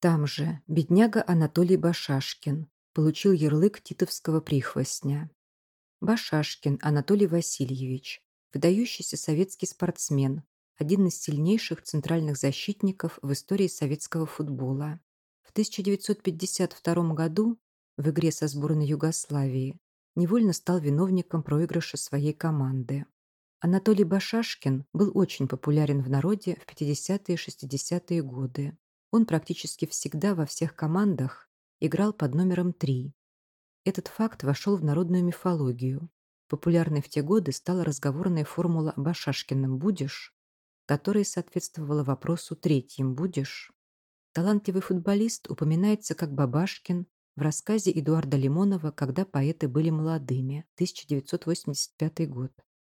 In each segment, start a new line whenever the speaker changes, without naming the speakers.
Там же бедняга Анатолий Башашкин получил ярлык титовского прихвостня. Башашкин Анатолий Васильевич, выдающийся советский спортсмен, один из сильнейших центральных защитников в истории советского футбола. В 1952 году в игре со сборной Югославии невольно стал виновником проигрыша своей команды. Анатолий Башашкин был очень популярен в народе в 50-е и 60-е годы. Он практически всегда во всех командах играл под номером три. Этот факт вошел в народную мифологию. Популярной в те годы стала разговорная формула об «будешь», которая соответствовала вопросу «третьим будешь». Талантливый футболист упоминается как Бабашкин в рассказе Эдуарда Лимонова «Когда поэты были молодыми» 1985 год,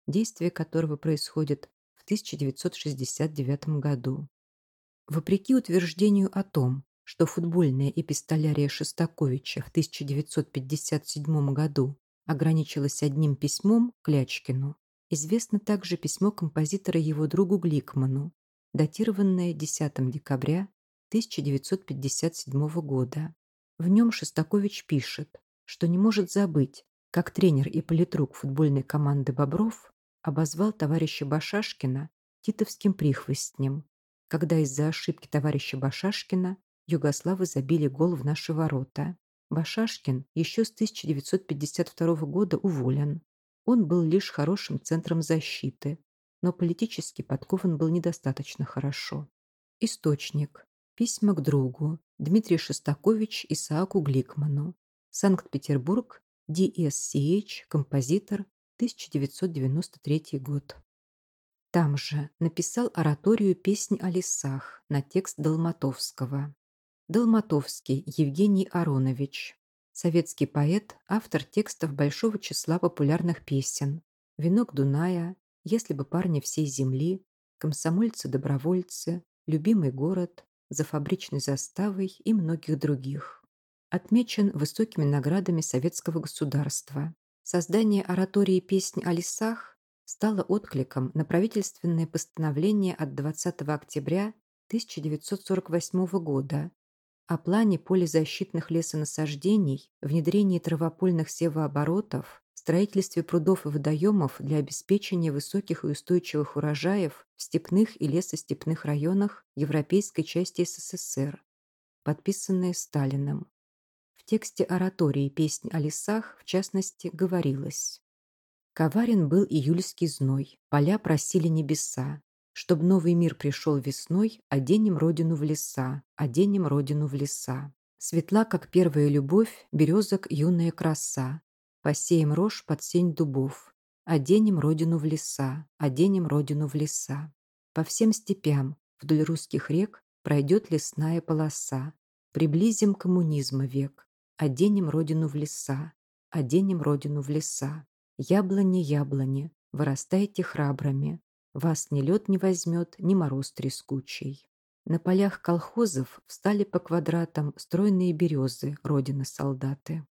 действие которого происходит в 1969 году. Вопреки утверждению о том, что футбольная эпистолярия Шостаковича в 1957 году ограничилась одним письмом Клячкину, известно также письмо композитора его другу Гликману, датированное 10 декабря 1957 года. В нем Шостакович пишет, что не может забыть, как тренер и политрук футбольной команды «Бобров» обозвал товарища Башашкина титовским прихвостнем когда из-за ошибки товарища Башашкина югославы забили гол в наши ворота. Башашкин еще с 1952 года уволен. Он был лишь хорошим центром защиты, но политически подкован был недостаточно хорошо. Источник. Письма к другу. Дмитрий Шостакович Исааку Гликману. Санкт-Петербург. DSCH. Композитор. 1993 год. Там же написал ораторию песни о лесах на текст Долматовского. Долматовский Евгений Аронович. Советский поэт, автор текстов большого числа популярных песен «Венок Дуная», «Если бы парни всей земли», «Комсомольцы-добровольцы», «Любимый город», «За фабричной заставой» и многих других. Отмечен высокими наградами советского государства. Создание оратории песнь о лесах стало откликом на правительственное постановление от 20 октября 1948 года о плане полизащитных лесонасаждений, внедрении травопольных севооборотов, строительстве прудов и водоемов для обеспечения высоких и устойчивых урожаев в степных и лесостепных районах Европейской части СССР, подписанные Сталиным. В тексте оратории «Песнь о лесах», в частности, говорилось Коварен был июльский зной, поля просили небеса, чтоб новый мир пришел весной, оденем родину в леса, оденем родину в леса. Светла, как первая любовь, березок юная краса, посеем рожь под сень дубов, оденем родину в леса, оденем родину в леса. По всем степям, вдоль русских рек, пройдет лесная полоса, приблизим коммунизма век, оденем родину в леса, оденем родину в леса. Яблони, яблони, вырастайте храбрыми. Вас ни лед не возьмет, ни мороз трескучий. На полях колхозов встали по квадратам стройные березы, родины солдаты.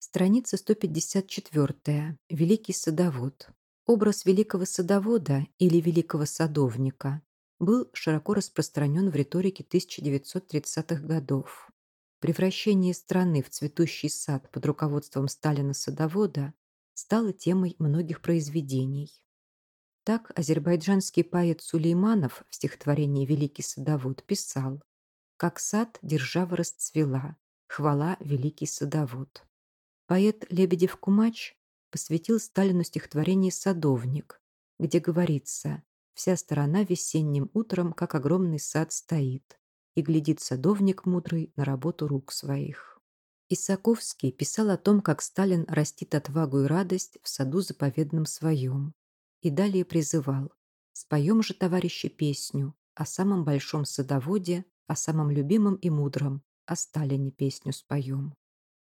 Страница 154. Великий садовод. Образ великого садовода или великого садовника был широко распространен в риторике 1930-х годов. Превращение страны в цветущий сад под руководством Сталина-садовода стала темой многих произведений. Так азербайджанский поэт Сулейманов в стихотворении «Великий садовод» писал «Как сад держава расцвела, хвала великий садовод». Поэт Лебедев-Кумач посвятил Сталину стихотворение «Садовник», где говорится «Вся сторона весенним утром, как огромный сад, стоит, и глядит садовник мудрый на работу рук своих». Исаковский писал о том, как Сталин растит отвагу и радость в саду заповедном своем, и далее призывал «Споем же, товарищи, песню о самом большом садоводе, о самом любимом и мудром, о Сталине песню споем».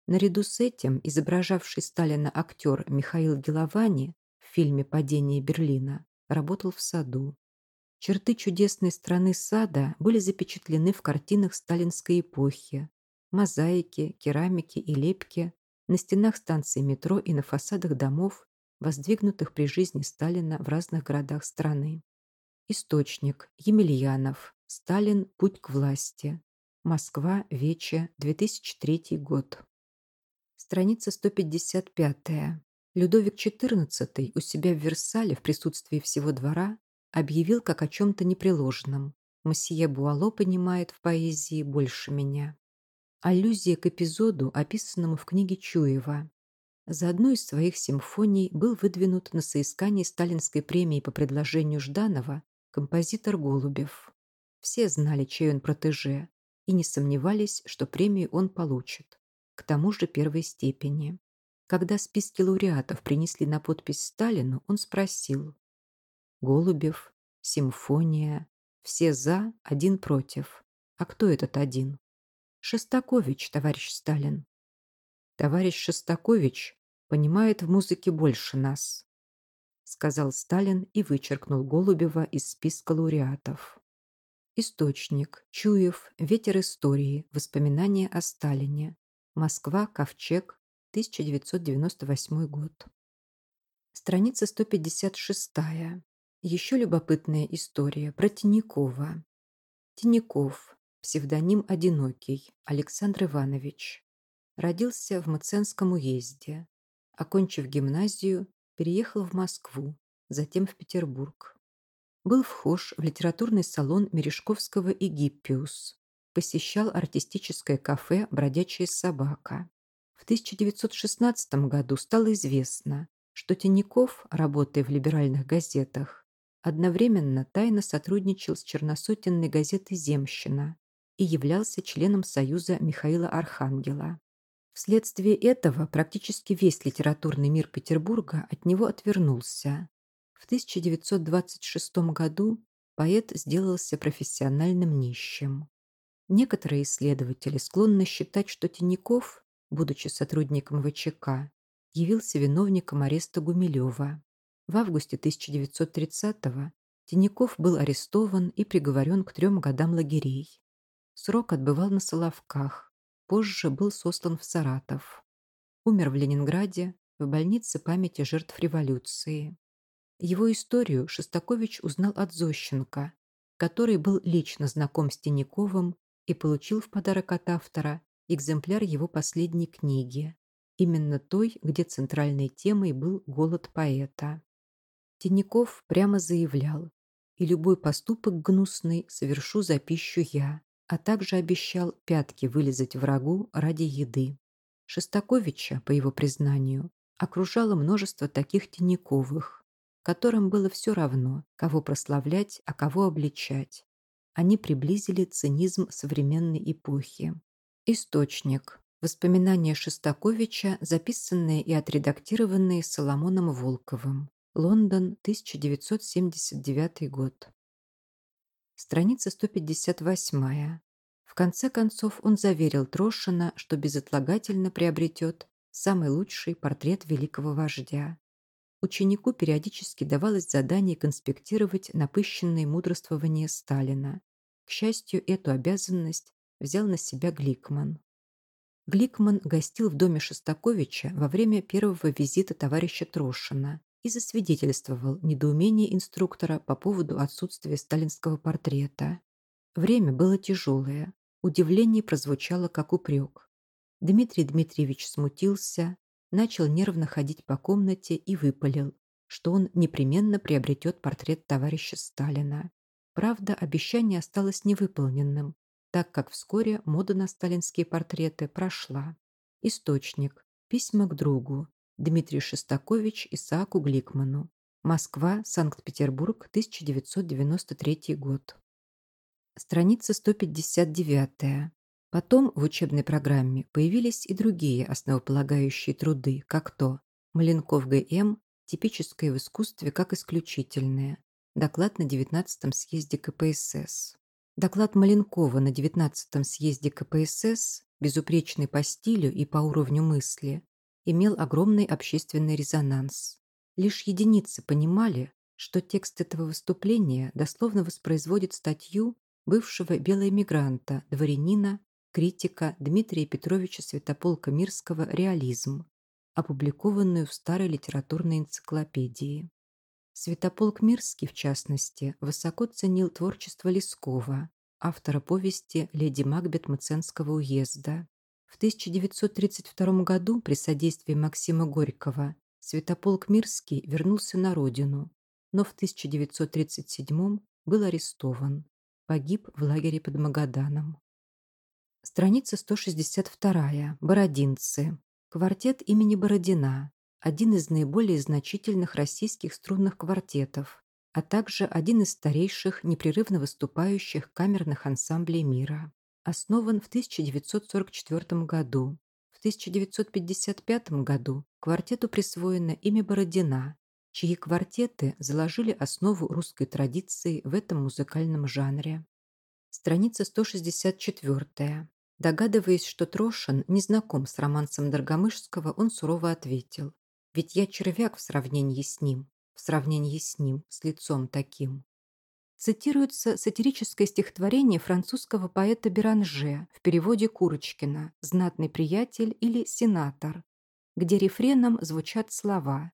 Наряду с этим изображавший Сталина актер Михаил Геловани в фильме «Падение Берлина» работал в саду. Черты чудесной страны сада были запечатлены в картинах сталинской эпохи, мозаики, керамики и лепки на стенах станций метро и на фасадах домов, воздвигнутых при жизни Сталина в разных городах страны. Источник. Емельянов. Сталин. Путь к власти. Москва. Вече. 2003 год. Страница 155. Людовик XIV у себя в Версале в присутствии всего двора объявил как о чем-то непреложном. Мсье Буало понимает в поэзии больше меня. Аллюзия к эпизоду, описанному в книге Чуева. За одну из своих симфоний был выдвинут на соискание сталинской премии по предложению Жданова композитор Голубев. Все знали, чей он протеже, и не сомневались, что премию он получит, к тому же первой степени. Когда списки лауреатов принесли на подпись Сталину, он спросил. «Голубев, симфония, все за, один против. А кто этот один?» Шестакович, товарищ Сталин. Товарищ Шестакович понимает в музыке больше нас, сказал Сталин и вычеркнул Голубева из списка лауреатов. Источник. Чуев. Ветер истории. Воспоминания о Сталине. Москва. Ковчег. 1998 год. Страница 156. Еще любопытная история про Тинякова. Тиняков псевдоним «Одинокий» Александр Иванович. Родился в Мценском уезде. Окончив гимназию, переехал в Москву, затем в Петербург. Был вхож в литературный салон Мережковского и Гиппиус. Посещал артистическое кафе «Бродячая собака». В 1916 году стало известно, что Тиняков, работая в либеральных газетах, одновременно тайно сотрудничал с черносотенной газетой «Земщина», и являлся членом Союза Михаила Архангела. Вследствие этого практически весь литературный мир Петербурга от него отвернулся. В 1926 году поэт сделался профессиональным нищим. Некоторые исследователи склонны считать, что Тиняков, будучи сотрудником ВЧК, явился виновником ареста Гумилева. В августе тысяча девятьсот тридцатого Тиняков был арестован и приговорен к трем годам лагерей. Срок отбывал на Соловках, позже был сослан в Саратов. Умер в Ленинграде, в больнице памяти жертв революции. Его историю Шостакович узнал от Зощенко, который был лично знаком с Тиняковым и получил в подарок от автора экземпляр его последней книги, именно той, где центральной темой был голод поэта. Тиняков прямо заявлял «И любой поступок гнусный совершу за пищу я, а также обещал пятки вылезать врагу ради еды. Шестаковича, по его признанию, окружало множество таких тениковых, которым было все равно, кого прославлять, а кого обличать. Они приблизили цинизм современной эпохи. Источник. Воспоминания Шестаковича, записанные и отредактированные Соломоном Волковым. Лондон, 1979 год. Страница 158. В конце концов он заверил Трошина, что безотлагательно приобретет самый лучший портрет великого вождя. Ученику периодически давалось задание конспектировать напыщенные мудрствования Сталина. К счастью, эту обязанность взял на себя Гликман. Гликман гостил в доме Шестаковича во время первого визита товарища Трошина и засвидетельствовал недоумение инструктора по поводу отсутствия сталинского портрета. Время было тяжелое. Удивление прозвучало как упрек. Дмитрий Дмитриевич смутился, начал нервно ходить по комнате и выпалил, что он непременно приобретет портрет товарища Сталина. Правда, обещание осталось невыполненным, так как вскоре мода на сталинские портреты прошла. Источник. Письма к другу. Дмитрий Шестакович Исааку Гликману. Москва, Санкт-Петербург, 1993 год страница 159. Потом в учебной программе появились и другие основополагающие труды, как то Маленков Г.М. «Типическое в искусстве как исключительное», доклад на 19-м съезде КПСС. Доклад Маленкова на 19-м съезде КПСС, безупречный по стилю и по уровню мысли, имел огромный общественный резонанс. Лишь единицы понимали, что текст этого выступления дословно воспроизводит статью бывшего белоэмигранта, дворянина, критика Дмитрия Петровича Святополка Мирского «Реализм», опубликованную в старой литературной энциклопедии. Святополк Мирский, в частности, высоко ценил творчество Лескова, автора повести «Леди Макбет Мценского уезда». В 1932 году при содействии Максима Горького Святополк Мирский вернулся на родину, но в 1937 был арестован погиб в лагере под Магаданом. Страница 162. Бородинцы. Квартет имени Бородина. Один из наиболее значительных российских струнных квартетов, а также один из старейших, непрерывно выступающих камерных ансамблей мира. Основан в 1944 году. В 1955 году квартету присвоено имя Бородина, чьи квартеты заложили основу русской традиции в этом музыкальном жанре. Страница 164. Догадываясь, что Трошин не знаком с романсом Доргомышского, он сурово ответил. «Ведь я червяк в сравнении с ним, в сравнении с ним, с лицом таким». Цитируется сатирическое стихотворение французского поэта Беранже в переводе Курочкина «Знатный приятель» или «Сенатор», где рефреном звучат слова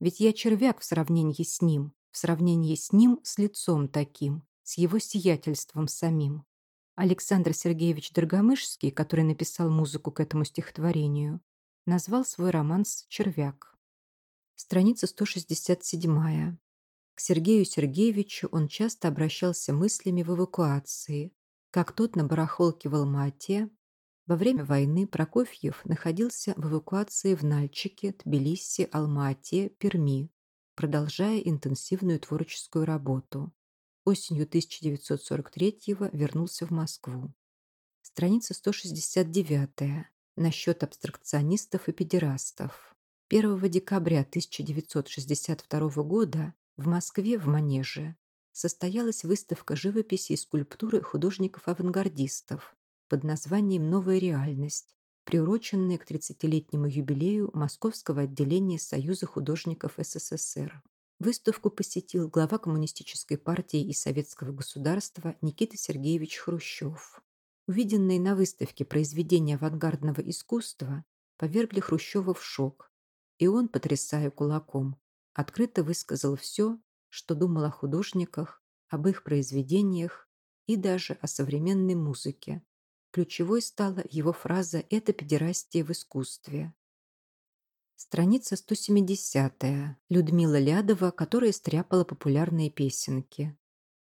ведь я червяк в сравнении с ним, в сравнении с ним, с лицом таким, с его сиятельством самим. Александр Сергеевич Доргомышский, который написал музыку к этому стихотворению, назвал свой романс «Червяк». Страница 167. К Сергею Сергеевичу он часто обращался мыслями в эвакуации, как тот на барахолке в Алма-Ате во время войны Прокофьев находился в эвакуации в Нальчике, Тбилиси, Алма-Ате, Перми, продолжая интенсивную творческую работу. Осенью 1943-го вернулся в Москву. Страница 169. Насчет абстракционистов и педерастов. 1 декабря 1962 года в Москве в Манеже состоялась выставка живописи и скульптуры художников-авангардистов под названием «Новая реальность», приуроченная к 30-летнему юбилею Московского отделения Союза художников СССР. Выставку посетил глава Коммунистической партии и Советского государства Никита Сергеевич Хрущев. Увиденные на выставке произведения авангардного искусства повергли Хрущева в шок, и он, потрясая кулаком, открыто высказал все, что думал о художниках, об их произведениях и даже о современной музыке, ключевой стала его фраза «это педерастия в искусстве». Страница 170. -я. Людмила Лядова, которая стряпала популярные песенки.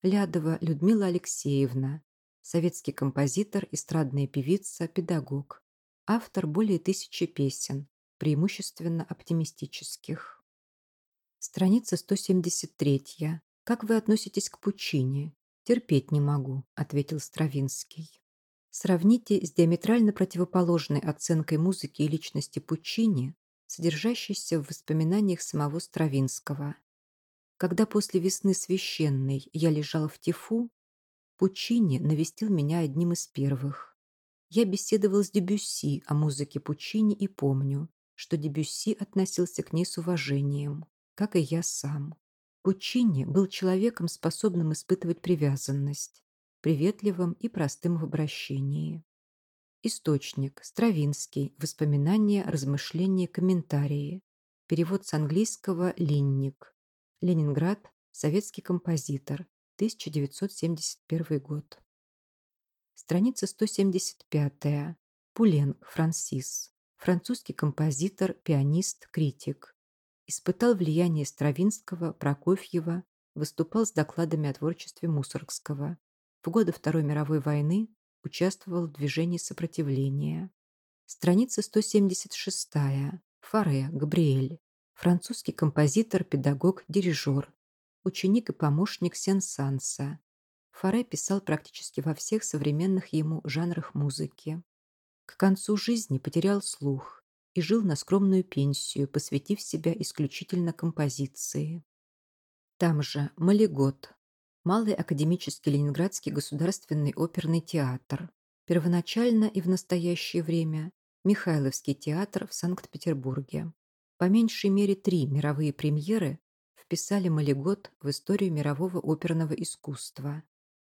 Лядова Людмила Алексеевна. Советский композитор, эстрадная певица, педагог. Автор более тысячи песен, преимущественно оптимистических. Страница 173. -я. «Как вы относитесь к пучине?» «Терпеть не могу», — ответил Стравинский. Сравните с диаметрально противоположной оценкой музыки и личности Пучини, содержащейся в воспоминаниях самого Стравинского. Когда после весны священной я лежал в тифу, Пучини навестил меня одним из первых. Я беседовал с Дебюсси о музыке Пучини и помню, что Дебюсси относился к ней с уважением, как и я сам. Пучини был человеком, способным испытывать привязанность приветливом и простым в обращении. Источник. Стравинский. Воспоминания, размышления, комментарии. Перевод с английского «Линник». Ленинград. Советский композитор. 1971 год. Страница 175. Пуленг Франсис. Французский композитор, пианист, критик. Испытал влияние Стравинского, Прокофьева, выступал с докладами о творчестве Мусоргского, в годы Второй мировой войны участвовал в движении сопротивления. Страница 176. Фаре, Габриэль. Французский композитор, педагог, дирижер. Ученик и помощник Сен-Санса. Фаре писал практически во всех современных ему жанрах музыки. К концу жизни потерял слух и жил на скромную пенсию, посвятив себя исключительно композиции. Там же Малигот, Малый академический Ленинградский государственный оперный театр. Первоначально и в настоящее время Михайловский театр в Санкт-Петербурге. По меньшей мере три мировые премьеры вписали Малигот в историю мирового оперного искусства.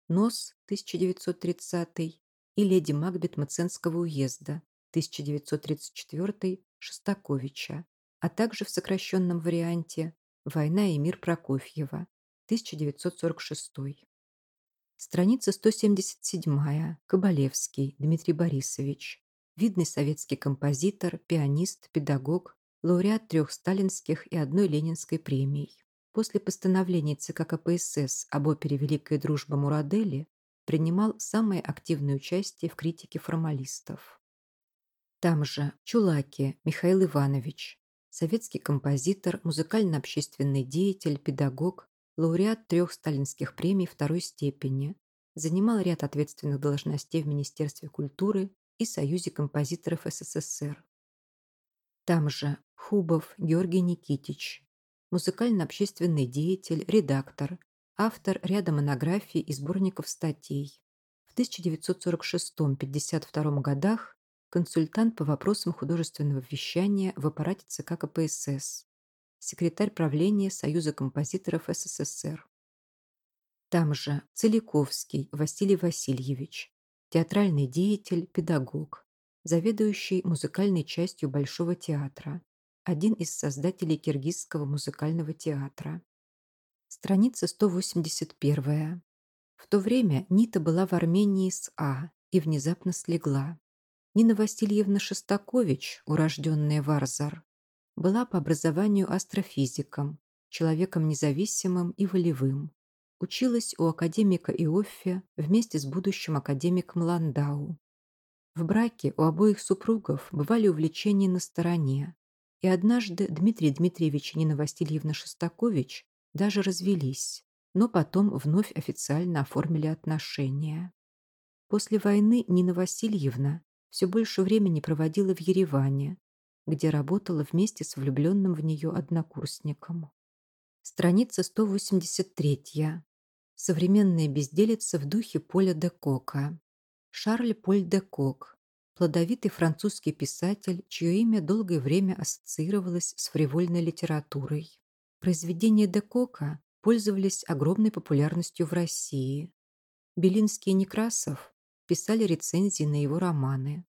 «Нос» 1930 и «Леди Магбет Маценского уезда» 1934 Шостаковича, а также в сокращенном варианте «Война и мир» Прокофьева 1946. Страница 177. Кабалевский Дмитрий Борисович. Видный советский композитор, пианист, педагог, лауреат трех сталинских и одной ленинской премий. После постановления ЦК КПСС об опере «Великая дружба Мурадели» принимал самое активное участие в критике формалистов. Там же Чулаки Михаил Иванович, советский композитор, музыкально-общественный деятель, педагог, лауреат трех сталинских премий второй степени, занимал ряд ответственных должностей в Министерстве культуры и Союзе композиторов СССР. Там же Хубов Георгий Никитич, музыкально-общественный деятель, редактор, автор ряда монографий и сборников статей. В 1946-52 годах консультант по вопросам художественного вещания в аппарате ЦК КПСС, секретарь правления Союза композиторов СССР. Там же Целиковский Василий Васильевич, театральный деятель, педагог, заведующий музыкальной частью Большого театра, один из создателей Киргизского музыкального театра. Страница 181. В то время Нита была в Армении с А и внезапно слегла. Нина Васильевна Шестакович, урожденная Варзар, была по образованию астрофизиком, человеком независимым и волевым. Училась у академика Иоффе вместе с будущим академиком Ландау. В браке у обоих супругов бывали увлечения на стороне, и однажды Дмитрий Дмитриевич и Нина Васильевна Шостакович даже развелись, но потом вновь официально оформили отношения. После войны Нина Васильевна все больше времени проводила в Ереване, где работала вместе с влюбленным в нее однокурсником. Страница 183. Современная безделица в духе Поля де Кока. Шарль Поль де Кок. Плодовитый французский писатель, чье имя долгое время ассоциировалось с фривольной литературой. Произведения де Кока пользовались огромной популярностью в России. Белинский и Некрасов писали рецензии на его романы.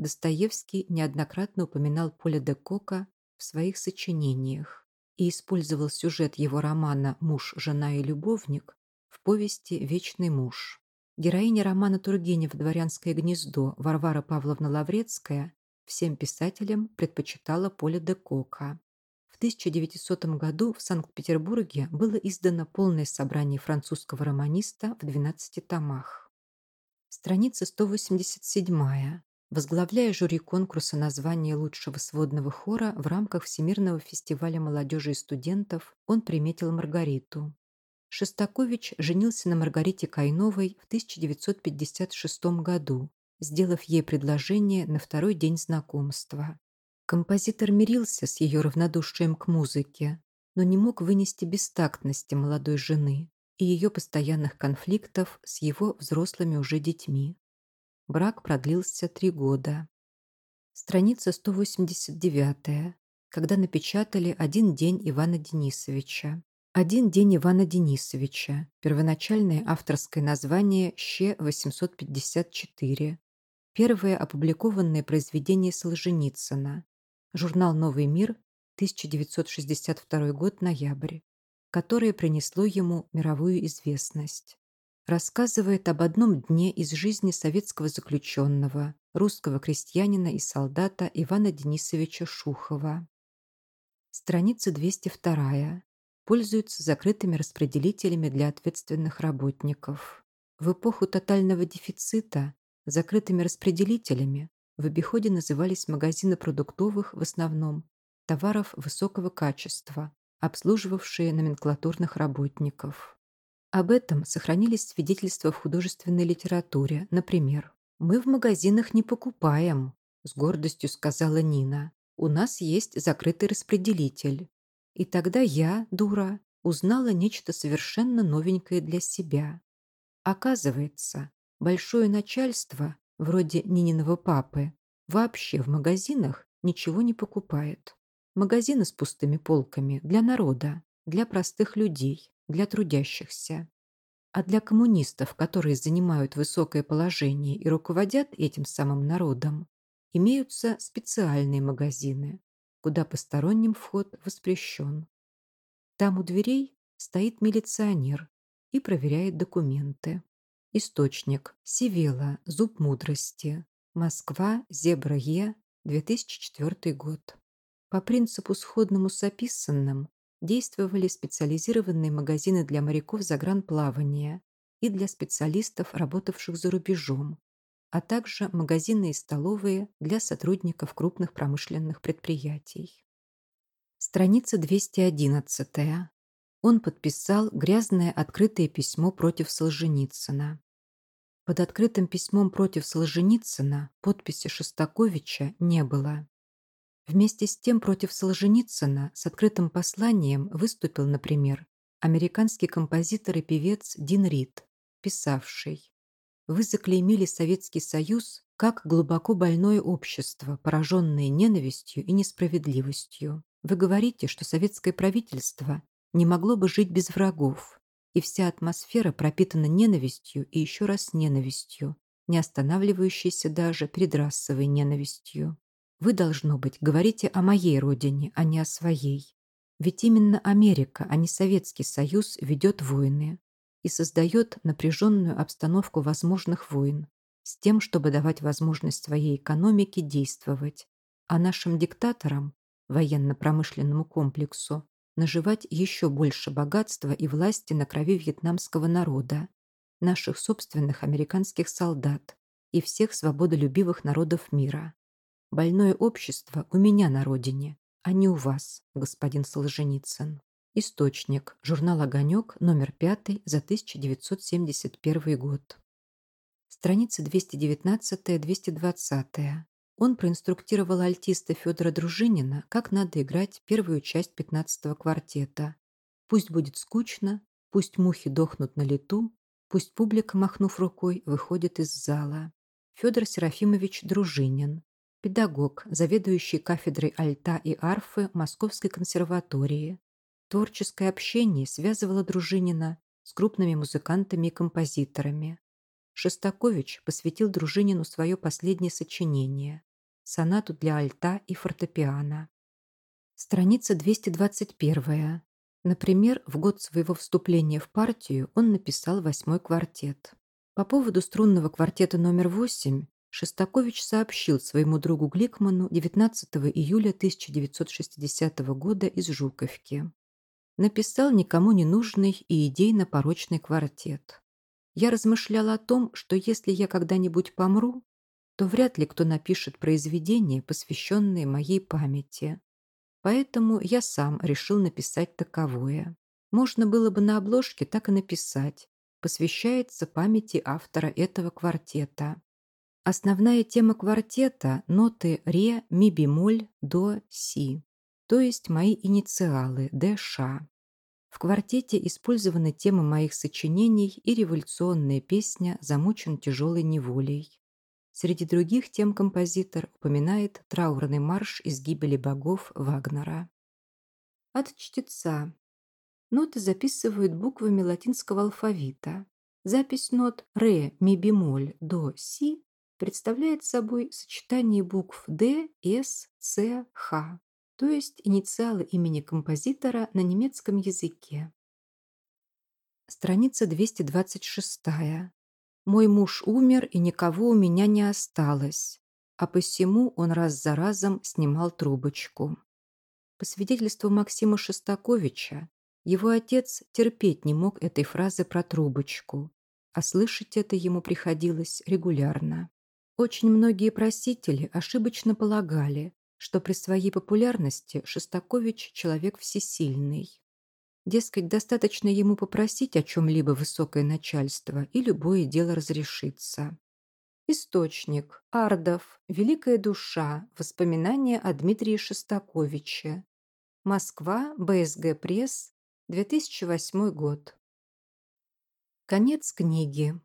Достоевский неоднократно упоминал Поля де Кока в своих сочинениях и использовал сюжет его романа «Муж, жена и любовник» в повести «Вечный муж». Героиня романа Тургенев «Дворянское гнездо» Варвара Павловна Лаврецкая всем писателям предпочитала Поля де Кока. В 1900 году в Санкт-Петербурге было издано полное собрание французского романиста в 12 томах. Страница 187 возглавляя жюри конкурса названия лучшего сводного хора в рамках Всемирного фестиваля молодежи и студентов, он приметил Маргариту. Шестакович женился на Маргарите Кайновой в 1956 году, сделав ей предложение на второй день знакомства. Композитор мирился с ее равнодушием к музыке, но не мог вынести бестактности молодой жены и ее постоянных конфликтов с его взрослыми уже детьми. Брак продлился три года. Страница 189, когда напечатали «Один день Ивана Денисовича». «Один день Ивана Денисовича» – первоначальное авторское название «Щ-854», первое опубликованное произведение Солженицына, журнал «Новый мир», 1962 год, ноябрь, которое принесло ему мировую известность рассказывает об одном дне из жизни советского заключенного, русского крестьянина и солдата Ивана Денисовича Шухова. Страница 202. Пользуются закрытыми распределителями для ответственных работников. В эпоху тотального дефицита закрытыми распределителями в обиходе назывались магазины продуктовых, в основном, товаров высокого качества, обслуживавшие номенклатурных работников. Об этом сохранились свидетельства в художественной литературе, например. «Мы в магазинах не покупаем», – с гордостью сказала Нина. «У нас есть закрытый распределитель». И тогда я, дура, узнала нечто совершенно новенькое для себя. Оказывается, большое начальство, вроде Нининого папы, вообще в магазинах ничего не покупает. Магазины с пустыми полками для народа, для простых людей для трудящихся, а для коммунистов, которые занимают высокое положение и руководят этим самым народом, имеются специальные магазины, куда посторонним вход воспрещен. Там у дверей стоит милиционер и проверяет документы. Источник. Севела. Зуб мудрости. Москва. Зебра Е. 2004 год. По принципу сходному с описанным, действовали специализированные магазины для моряков загранплавания и для специалистов, работавших за рубежом, а также магазины и столовые для сотрудников крупных промышленных предприятий. Страница 211. Он подписал грязное открытое письмо против Солженицына. Под открытым письмом против Солженицына подписи Шостаковича не было. Вместе с тем против Солженицына с открытым посланием выступил, например, американский композитор и певец Дин Рид, писавший «Вы заклеймили Советский Союз как глубоко больное общество, пораженное ненавистью и несправедливостью. Вы говорите, что советское правительство не могло бы жить без врагов, и вся атмосфера пропитана ненавистью и еще раз ненавистью, не останавливающейся даже перед расовой ненавистью. Вы, должно быть, говорите о моей родине, а не о своей. Ведь именно Америка, а не Советский Союз, ведет войны и создает напряженную обстановку возможных войн с тем, чтобы давать возможность своей экономике действовать, а нашим диктаторам, военно-промышленному комплексу, наживать еще больше богатства и власти на крови вьетнамского народа, наших собственных американских солдат и всех свободолюбивых народов мира. Больное общество у меня на родине, а не у вас, господин Солженицын. Источник. Журнал «Огонек», номер 5 за 1971 год. Страница 219-220. Он проинструктировал альтиста Федора Дружинина, как надо играть первую часть пятнадцатого квартета. Пусть будет скучно, пусть мухи дохнут на лету, пусть публика, махнув рукой, выходит из зала. Федор Серафимович Дружинин педагог, заведующий кафедрой альта и арфы Московской консерватории. Творческое общение связывало Дружинина с крупными музыкантами и композиторами. Шостакович посвятил Дружинину свое последнее сочинение – сонату для альта и фортепиано. Страница 221. Например, в год своего вступления в партию он написал «Восьмой квартет». По поводу струнного квартета номер восемь. Шестакович сообщил своему другу Гликману 19 июля 1960 года из Жуковки. Написал никому не нужный и идейно-порочный квартет. Я размышлял о том, что если я когда-нибудь помру, то вряд ли кто напишет произведение, посвященное моей памяти. Поэтому я сам решил написать таковое. Можно было бы на обложке так и написать. Посвящается памяти автора этого квартета. Основная тема квартета – ноты ре, ми бемоль, до, си, то есть мои инициалы ДШ. В квартете использованы темы моих сочинений и революционная песня «Замучен тяжелой неволей». Среди других тем композитор упоминает траурный марш из гибели богов Вагнера. От чтеца. Ноты записывают буквами латинского алфавита. Запись нот «ре», «ми бемоль», «до», «си» представляет собой сочетание букв D, S, C, H, то есть инициалы имени композитора на немецком языке. Страница 226. «Мой муж умер, и никого у меня не осталось, а посему он раз за разом снимал трубочку». По свидетельству Максима Шостаковича, его отец терпеть не мог этой фразы про трубочку, а слышать это ему приходилось регулярно. Очень многие просители ошибочно полагали, что при своей популярности Шостакович – человек всесильный. Дескать, достаточно ему попросить о чем-либо высокое начальство, и любое дело разрешится. Источник. Ардов. Великая душа. Воспоминания о Дмитрии Шостаковиче. Москва. БСГ Пресс. 2008 год. Конец книги.